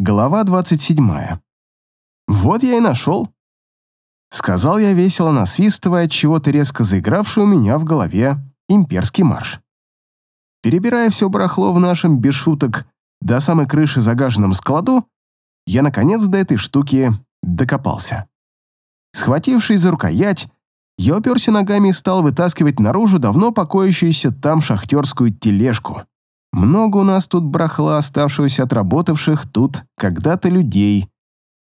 Глава 27. «Вот я и нашел», — сказал я весело насвистывая от чего-то резко заигравший у меня в голове имперский марш. Перебирая все барахло в нашем, без шуток, до самой крыши загаженном складу, я, наконец, до этой штуки докопался. Схватившись за рукоять, я уперся ногами и стал вытаскивать наружу давно покоящуюся там шахтерскую тележку. Много у нас тут брахла, оставшегося от работавших тут когда-то людей.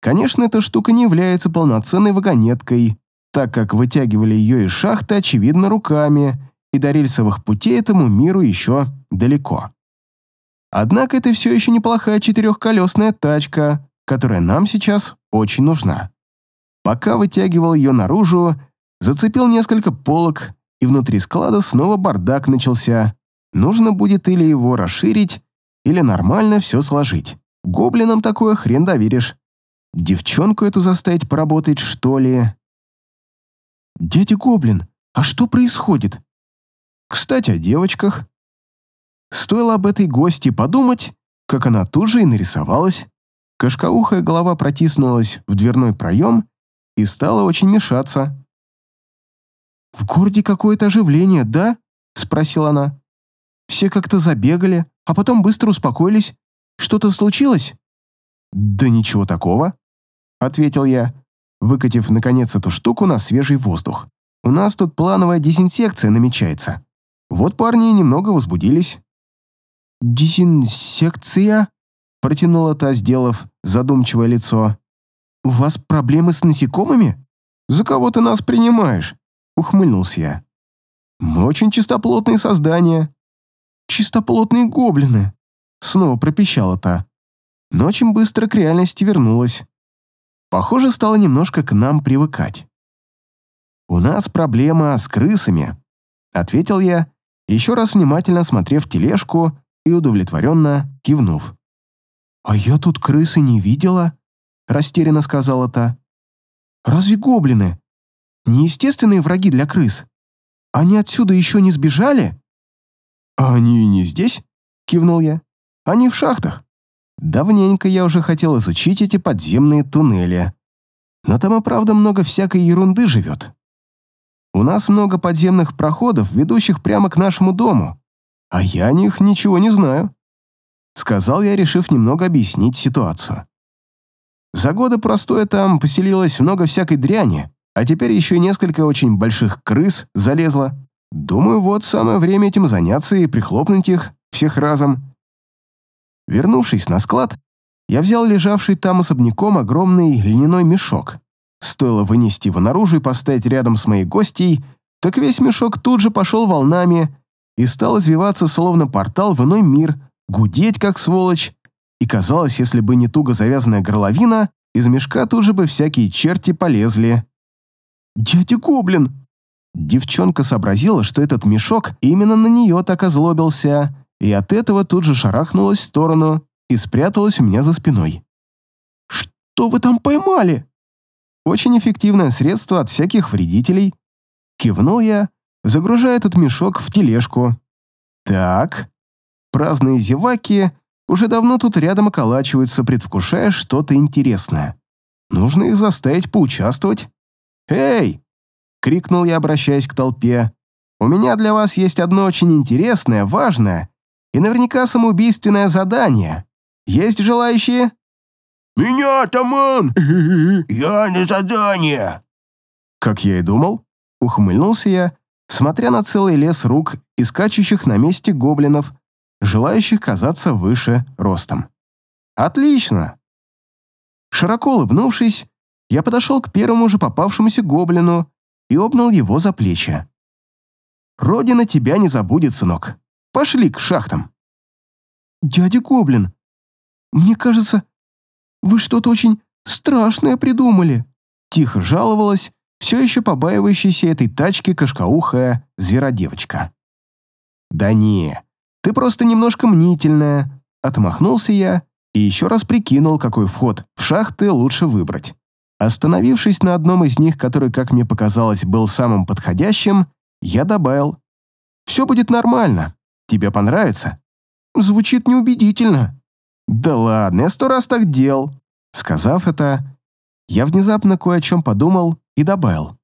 Конечно, эта штука не является полноценной вагонеткой, так как вытягивали ее из шахты, очевидно, руками, и до рельсовых путей этому миру еще далеко. Однако это все еще неплохая четырехколесная тачка, которая нам сейчас очень нужна. Пока вытягивал ее наружу, зацепил несколько полок, и внутри склада снова бардак начался. Нужно будет или его расширить, или нормально все сложить. Гоблинам такое хрен доверишь. Девчонку эту заставить поработать, что ли? «Дядя Гоблин, а что происходит?» «Кстати, о девочках». Стоило об этой гости подумать, как она тут же и нарисовалась. Кашкаухая голова протиснулась в дверной проем и стала очень мешаться. «В городе какое-то оживление, да?» — спросила она. Все как-то забегали, а потом быстро успокоились. Что-то случилось?» «Да ничего такого», — ответил я, выкатив, наконец, эту штуку на свежий воздух. «У нас тут плановая дезинсекция намечается. Вот парни немного возбудились». «Дезинсекция?» — протянула та, сделав задумчивое лицо. «У вас проблемы с насекомыми?» «За кого ты нас принимаешь?» — ухмыльнулся я. «Мы очень чистоплотные создания, чистоплотные гоблины!» Снова пропищала та. Но очень быстро к реальности вернулась. Похоже, стала немножко к нам привыкать. «У нас проблема с крысами», — ответил я, еще раз внимательно осмотрев тележку и удовлетворенно кивнув. «А я тут крысы не видела», — растерянно сказала та. «Разве гоблины? Неестественные враги для крыс? Они отсюда еще не сбежали?» «А они не здесь?» — кивнул я. «Они в шахтах. Давненько я уже хотел изучить эти подземные туннели. Но там и правда много всякой ерунды живет. У нас много подземных проходов, ведущих прямо к нашему дому, а я о них ничего не знаю», — сказал я, решив немного объяснить ситуацию. За годы простоя там поселилось много всякой дряни, а теперь еще несколько очень больших крыс залезло. Думаю, вот самое время этим заняться и прихлопнуть их всех разом. Вернувшись на склад, я взял лежавший там особняком огромный льняной мешок. Стоило вынести его наружу и поставить рядом с моей гостьей, так весь мешок тут же пошел волнами и стал извиваться, словно портал в иной мир, гудеть как сволочь, и казалось, если бы не туго завязанная горловина, из мешка тут же бы всякие черти полезли. «Дядя Гоблин!» Девчонка сообразила, что этот мешок именно на нее так озлобился, и от этого тут же шарахнулась в сторону и спряталась у меня за спиной. «Что вы там поймали?» «Очень эффективное средство от всяких вредителей». Кивнул я, загружая этот мешок в тележку. «Так». Праздные зеваки уже давно тут рядом околачиваются, предвкушая что-то интересное. Нужно их заставить поучаствовать. «Эй, — крикнул я, обращаясь к толпе. «У меня для вас есть одно очень интересное, важное и наверняка самоубийственное задание. Есть желающие?» «Меня, атаман! Я на задание!» Как я и думал, ухмыльнулся я, смотря на целый лес рук и скачущих на месте гоблинов, желающих казаться выше ростом. «Отлично!» Широко улыбнувшись, я подошел к первому же попавшемуся гоблину и обнял его за плечи. «Родина тебя не забудет, сынок. Пошли к шахтам». «Дядя Гоблин, мне кажется, вы что-то очень страшное придумали», тихо жаловалась все еще побаивающаяся этой тачки кашкаухая зверодевочка. «Да не, ты просто немножко мнительная», отмахнулся я и еще раз прикинул, какой вход в шахты лучше выбрать. Остановившись на одном из них, который, как мне показалось, был самым подходящим, я добавил. «Все будет нормально. Тебе понравится?» Звучит неубедительно. Да ладно, я сто раз так дел. Сказав это, я внезапно кое о чем подумал и добавил.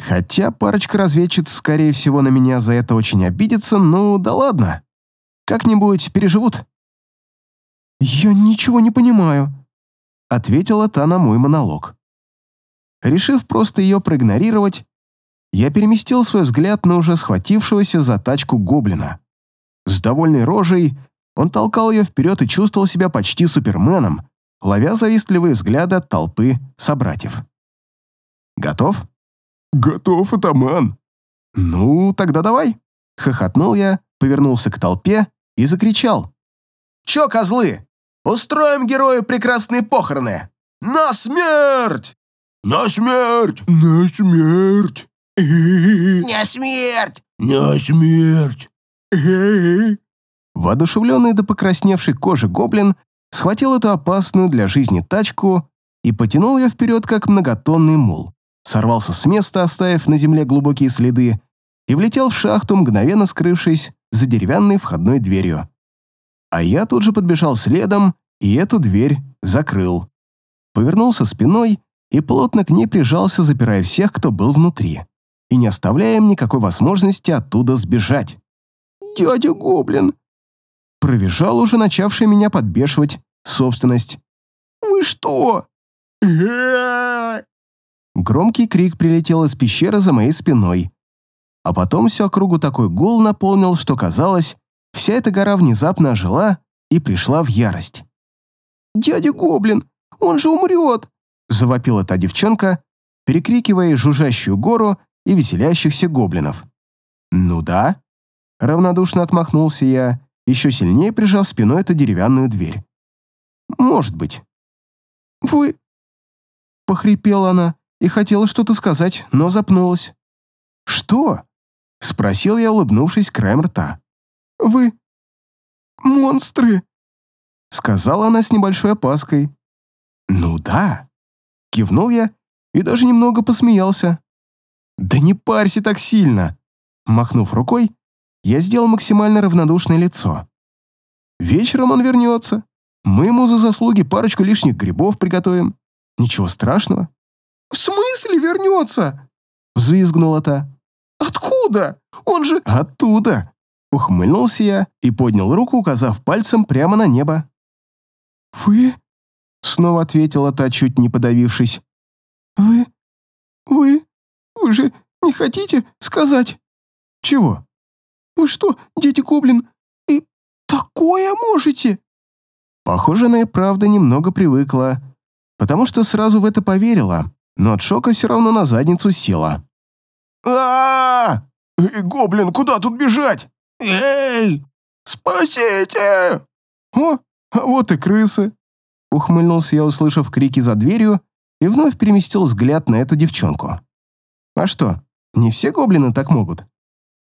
Хотя парочка разведчиц, скорее всего, на меня за это очень обидится, ну да ладно. Как-нибудь переживут. «Я ничего не понимаю», — ответила та на мой монолог. Решив просто ее проигнорировать, я переместил свой взгляд на уже схватившегося за тачку гоблина. С довольной рожей он толкал ее вперед и чувствовал себя почти суперменом, ловя завистливые взгляды от толпы собратьев. «Готов?» «Готов, атаман!» «Ну, тогда давай!» — хохотнул я, повернулся к толпе и закричал. «Чё, козлы? Устроим герою прекрасные похороны! На смерть!» «На смерть! На смерть!» «На смерть!» «На смерть!» Воодушевленный до покрасневшей кожи гоблин схватил эту опасную для жизни тачку и потянул ее вперед, как многотонный мул. Сорвался с места, оставив на земле глубокие следы, и влетел в шахту, мгновенно скрывшись за деревянной входной дверью. А я тут же подбежал следом и эту дверь закрыл. Повернулся спиной и плотно к ней прижался, запирая всех, кто был внутри, и не оставляя им никакой возможности оттуда сбежать. «Дядя Гоблин!» Провизжал уже начавший меня подбешивать собственность. «Вы что?» Громкий крик прилетел из пещеры за моей спиной. А потом всю округу такой гул наполнил, что казалось, вся эта гора внезапно ожила и пришла в ярость. «Дядя Гоблин, он же умрет!» Завопила та девчонка, перекрикивая жужжащую гору и веселящихся гоблинов. «Ну да», — равнодушно отмахнулся я, еще сильнее прижав спиной эту деревянную дверь. «Может быть». «Вы...» — похрипела она и хотела что-то сказать, но запнулась. «Что?» — спросил я, улыбнувшись краем рта. «Вы... монстры!» — сказала она с небольшой опаской. «Ну да», — кивнул я и даже немного посмеялся. «Да не парься так сильно!» Махнув рукой, я сделал максимально равнодушное лицо. «Вечером он вернется. Мы ему за заслуги парочку лишних грибов приготовим. Ничего страшного». «В смысле вернется?» Взвизгнула та. «Откуда? Он же...» «Оттуда!» Ухмыльнулся я и поднял руку, указав пальцем прямо на небо. «Вы?» Снова ответила та, чуть не подавившись. «Вы... вы... вы же не хотите сказать?» «Чего?» «Вы что, дети Гоблин, и такое можете?» Похоже, она и правда немного привыкла, потому что сразу в это поверила, но от шока все равно на задницу села. а Эй, гоблин, куда тут бежать? Эй! Спасите!» «О, а вот и крысы!» Ухмыльнулся я, услышав крики за дверью, и вновь переместил взгляд на эту девчонку. «А что, не все гоблины так могут?»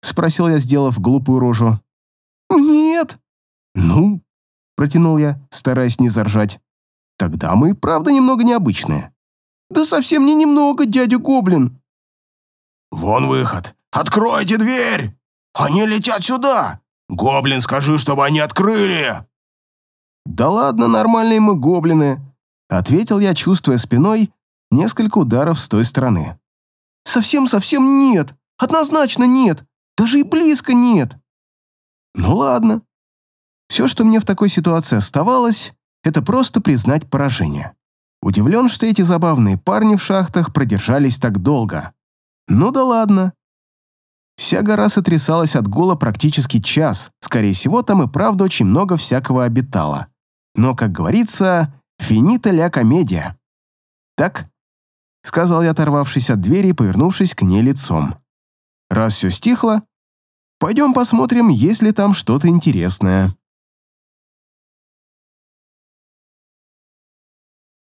Спросил я, сделав глупую рожу. «Нет». «Ну?» — протянул я, стараясь не заржать. «Тогда мы, правда, немного необычные». «Да совсем не немного, дядя Гоблин». «Вон выход! Откройте дверь! Они летят сюда! Гоблин, скажи, чтобы они открыли!» «Да ладно, нормальные мы гоблины», — ответил я, чувствуя спиной несколько ударов с той стороны. «Совсем-совсем нет! Однозначно нет! Даже и близко нет!» «Ну ладно. Все, что мне в такой ситуации оставалось, это просто признать поражение. Удивлен, что эти забавные парни в шахтах продержались так долго. Ну да ладно. Вся гора сотрясалась от гула практически час. Скорее всего, там и правда очень много всякого обитало. Но, как говорится, финита ля комедия. «Так?» — сказал я, оторвавшись от двери и повернувшись к ней лицом. «Раз все стихло, пойдем посмотрим, есть ли там что-то интересное».